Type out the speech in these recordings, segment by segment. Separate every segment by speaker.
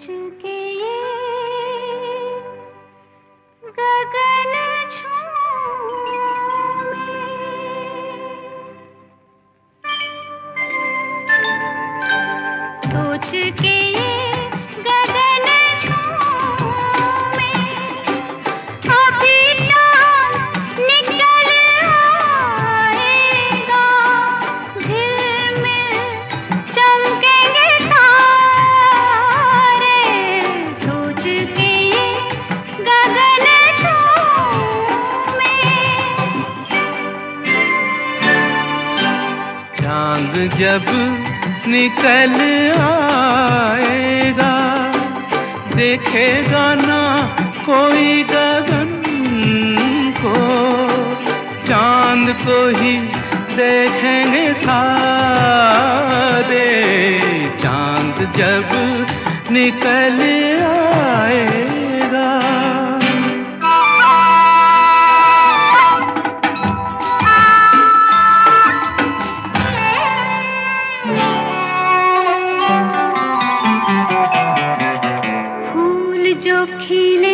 Speaker 1: सोच के ये गगन सोच के
Speaker 2: चाँद जब निकल आएगा, देखेगा ना कोई गगन को, चाँद को ही देखेंगे सारे। चाँद जब निकल आएगा
Speaker 1: দক্ষিণে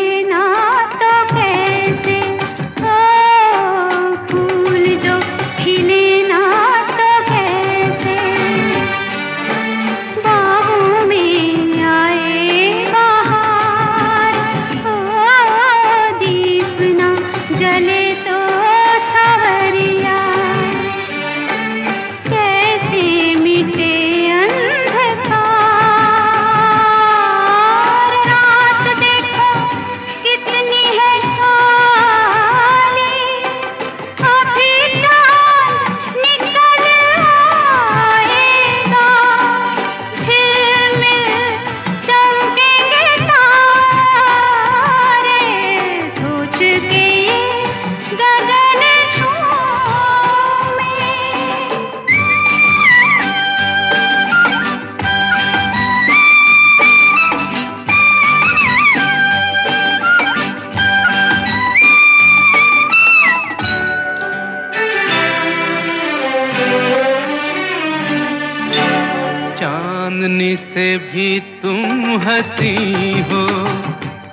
Speaker 2: चांदनी से भी तुम हँसी हो।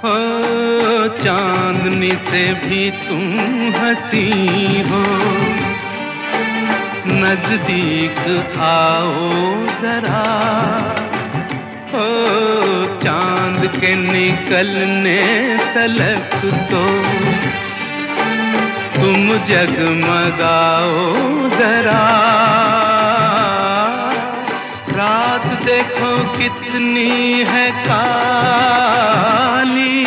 Speaker 2: हो चांदनी से भी तुम हँसी हो। नज़दीक आओ जरा। हो चाँद के निकलने तलक तो। तुम जगमगाओ जरा। देखो कितनी है काली।